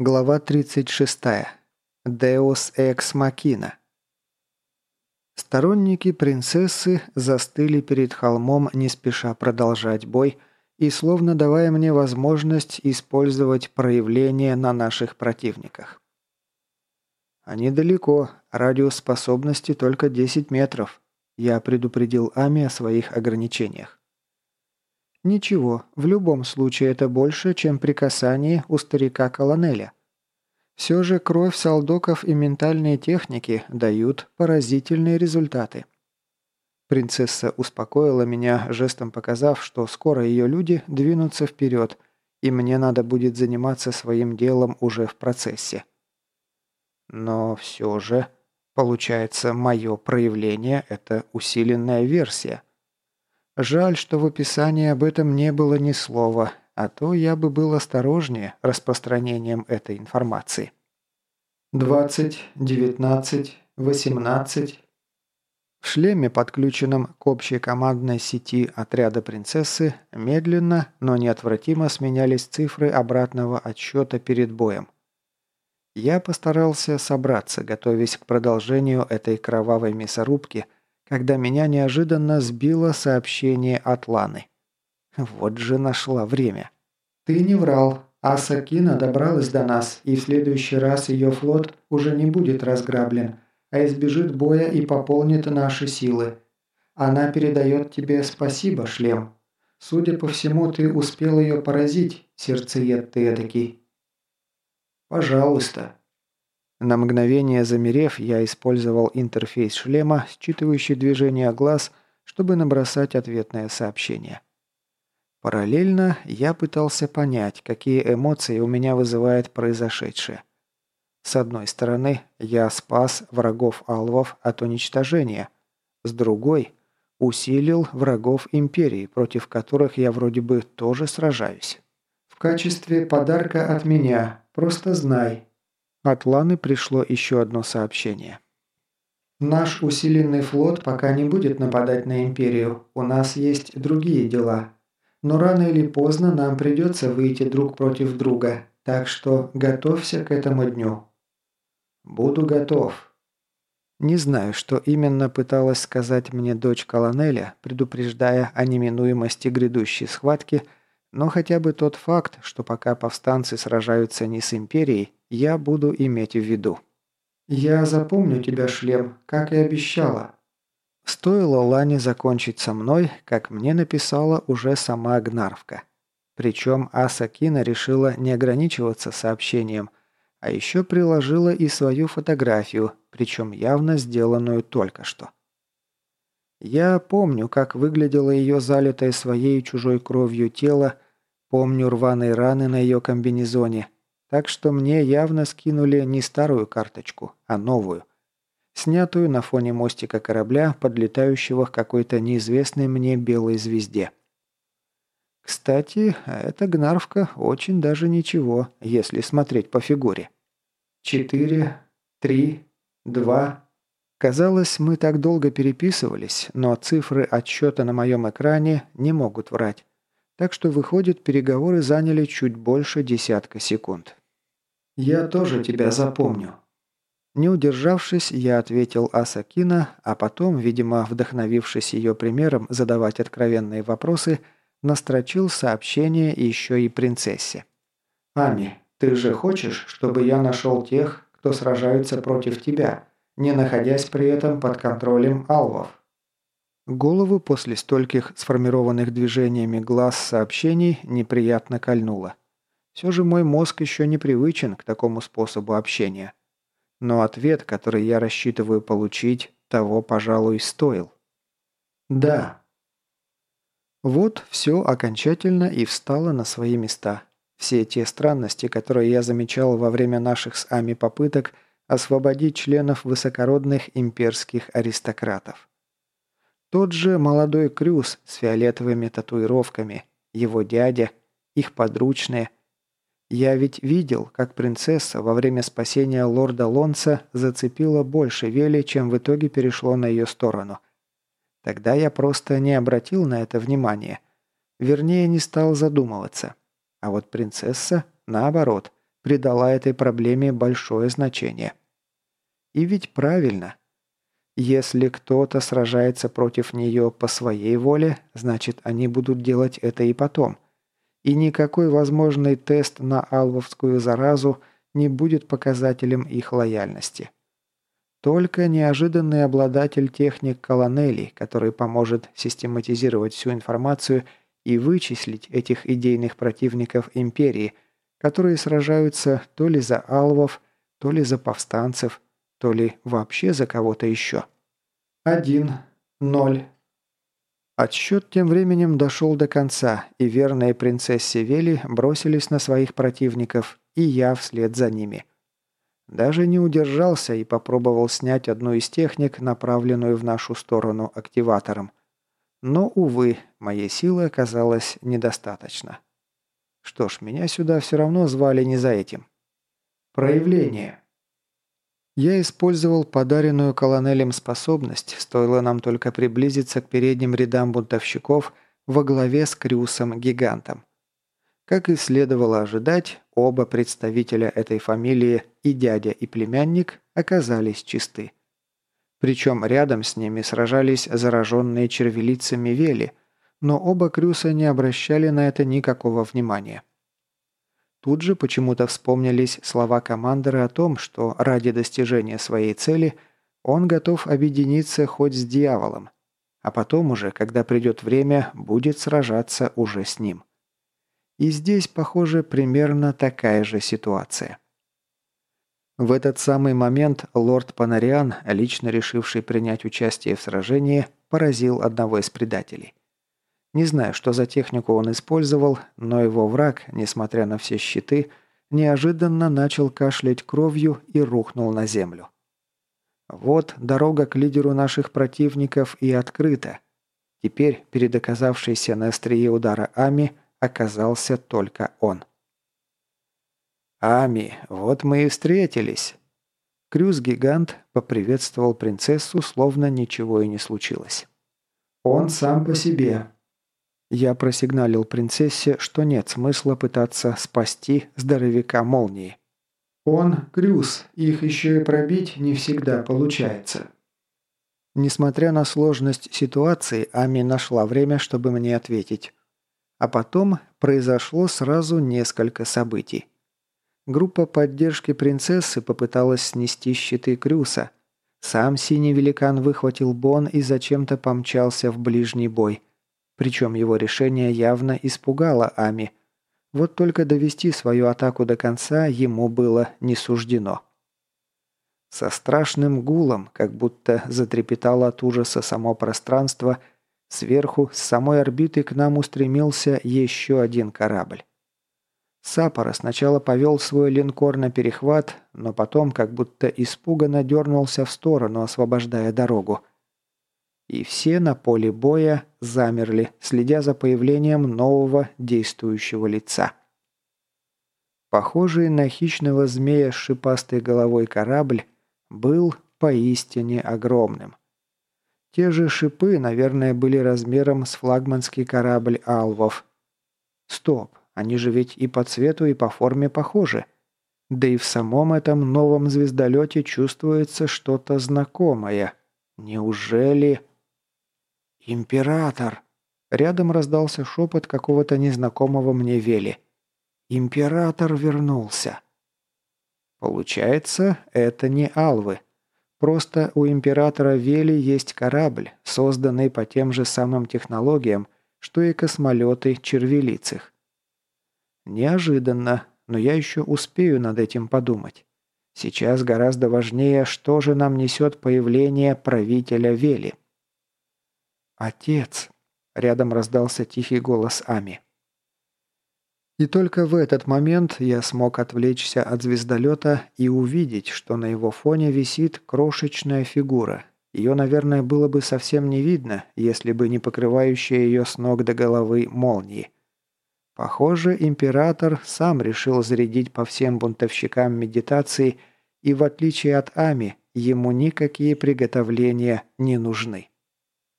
Глава 36. Deus Ex Machina. Сторонники принцессы застыли перед холмом, не спеша продолжать бой, и словно давая мне возможность использовать проявление на наших противниках. «Они далеко, радиус способности только 10 метров», я предупредил Ами о своих ограничениях. Ничего, в любом случае это больше, чем при касании у старика Колонеля. Все же кровь салдоков и ментальные техники дают поразительные результаты. Принцесса успокоила меня, жестом показав, что скоро ее люди двинутся вперед, и мне надо будет заниматься своим делом уже в процессе. Но все же, получается, мое проявление – это усиленная версия – Жаль, что в описании об этом не было ни слова, а то я бы был осторожнее распространением этой информации. «Двадцать, девятнадцать, восемнадцать...» В шлеме, подключенном к общей командной сети отряда принцессы, медленно, но неотвратимо сменялись цифры обратного отсчета перед боем. Я постарался собраться, готовясь к продолжению этой кровавой мясорубки – когда меня неожиданно сбило сообщение от Ланы. Вот же нашла время. «Ты не врал. Асакина добралась до нас, и в следующий раз ее флот уже не будет разграблен, а избежит боя и пополнит наши силы. Она передает тебе спасибо, шлем. Судя по всему, ты успел ее поразить, сердцеед ты эдакий». «Пожалуйста», на мгновение замерев, я использовал интерфейс шлема, считывающий движение глаз, чтобы набросать ответное сообщение. Параллельно я пытался понять, какие эмоции у меня вызывает произошедшее. С одной стороны, я спас врагов алвов от уничтожения. С другой, усилил врагов Империи, против которых я вроде бы тоже сражаюсь. В качестве подарка от меня, просто знай, от Ланы пришло еще одно сообщение. «Наш усиленный флот пока не будет нападать на Империю. У нас есть другие дела. Но рано или поздно нам придется выйти друг против друга. Так что готовься к этому дню». «Буду готов». Не знаю, что именно пыталась сказать мне дочь колонеля, предупреждая о неминуемости грядущей схватки, но хотя бы тот факт, что пока повстанцы сражаются не с Империей, я буду иметь в виду. «Я запомню тебя, шлем, как и обещала». Стоило Лане закончить со мной, как мне написала уже сама Гнарвка. Причем Аса Кина решила не ограничиваться сообщением, а еще приложила и свою фотографию, причем явно сделанную только что. Я помню, как выглядело ее залитое своей чужой кровью тело, помню рваные раны на ее комбинезоне, так что мне явно скинули не старую карточку, а новую. Снятую на фоне мостика корабля, подлетающего к какой-то неизвестной мне белой звезде. Кстати, эта гнарвка очень даже ничего, если смотреть по фигуре. Четыре, три, два... Казалось, мы так долго переписывались, но цифры отсчета на моем экране не могут врать. Так что, выходит, переговоры заняли чуть больше десятка секунд. «Я тоже тебя запомню». Не удержавшись, я ответил Асакина, а потом, видимо, вдохновившись ее примером задавать откровенные вопросы, настрочил сообщение еще и принцессе. «Ами, ты же хочешь, чтобы я нашел тех, кто сражаются против тебя, не находясь при этом под контролем алвов?» Голову после стольких сформированных движениями глаз сообщений неприятно кольнуло. Все же мой мозг еще не привычен к такому способу общения. Но ответ, который я рассчитываю получить, того, пожалуй, стоил. «Да». Вот все окончательно и встало на свои места. Все те странности, которые я замечал во время наших с Ами попыток освободить членов высокородных имперских аристократов. Тот же молодой Крюс с фиолетовыми татуировками, его дядя, их подручные – я ведь видел, как принцесса во время спасения лорда Лонса зацепила больше Вели, чем в итоге перешло на ее сторону. Тогда я просто не обратил на это внимания. Вернее, не стал задумываться. А вот принцесса, наоборот, придала этой проблеме большое значение. И ведь правильно. Если кто-то сражается против нее по своей воле, значит они будут делать это и потом. И никакой возможный тест на алвовскую заразу не будет показателем их лояльности. Только неожиданный обладатель техник колонелей, который поможет систематизировать всю информацию и вычислить этих идейных противников империи, которые сражаются то ли за алвов, то ли за повстанцев, то ли вообще за кого-то еще. Один. Ноль. Отсчет тем временем дошел до конца, и верные принцессе Вели бросились на своих противников, и я вслед за ними. Даже не удержался и попробовал снять одну из техник, направленную в нашу сторону активатором. Но, увы, моей силы оказалось недостаточно. Что ж, меня сюда все равно звали не за этим. Проявление. Я использовал подаренную колонелем способность, стоило нам только приблизиться к передним рядам бунтовщиков во главе с Крюсом-гигантом. Как и следовало ожидать, оба представителя этой фамилии, и дядя, и племянник, оказались чисты. Причем рядом с ними сражались зараженные червелицами вели, но оба Крюса не обращали на это никакого внимания. Тут же почему-то вспомнились слова командора о том, что ради достижения своей цели он готов объединиться хоть с дьяволом, а потом уже, когда придет время, будет сражаться уже с ним. И здесь, похоже, примерно такая же ситуация. В этот самый момент лорд Панариан, лично решивший принять участие в сражении, поразил одного из предателей. Не знаю, что за технику он использовал, но его враг, несмотря на все щиты, неожиданно начал кашлять кровью и рухнул на землю. Вот дорога к лидеру наших противников и открыта. Теперь перед оказавшейся на острие удара Ами – оказался только он. «Ами, вот мы и встретились!» Крюс-гигант поприветствовал принцессу, словно ничего и не случилось. «Он сам по себе». Я просигналил принцессе, что нет смысла пытаться спасти здоровяка молнии. «Он Крюс, их еще и пробить не всегда получается». Несмотря на сложность ситуации, Ами нашла время, чтобы мне ответить. А потом произошло сразу несколько событий. Группа поддержки принцессы попыталась снести щиты Крюса. Сам синий великан выхватил бон и зачем-то помчался в ближний бой. Причем его решение явно испугало Ами. Вот только довести свою атаку до конца ему было не суждено. Со страшным гулом, как будто затрепетало от ужаса само пространство – Сверху, с самой орбиты к нам устремился еще один корабль. Сапора сначала повел свой линкор на перехват, но потом как будто испуганно дернулся в сторону, освобождая дорогу. И все на поле боя замерли, следя за появлением нового действующего лица. Похожий на хищного змея с шипастой головой корабль был поистине огромным. Те же шипы, наверное, были размером с флагманский корабль «Алвов». Стоп, они же ведь и по цвету, и по форме похожи. Да и в самом этом новом звездолете чувствуется что-то знакомое. Неужели... «Император!» Рядом раздался шепот какого-то незнакомого мне Вели. «Император вернулся!» Получается, это не алвы. Просто у императора Вели есть корабль, созданный по тем же самым технологиям, что и космолеты червелицых. Неожиданно, но я еще успею над этим подумать. Сейчас гораздо важнее, что же нам несет появление правителя Вели. «Отец!» – рядом раздался тихий голос Ами. И только в этот момент я смог отвлечься от звездолета и увидеть, что на его фоне висит крошечная фигура. Ее, наверное, было бы совсем не видно, если бы не покрывающая ее с ног до головы молнии. Похоже, император сам решил зарядить по всем бунтовщикам медитации, и в отличие от Ами, ему никакие приготовления не нужны.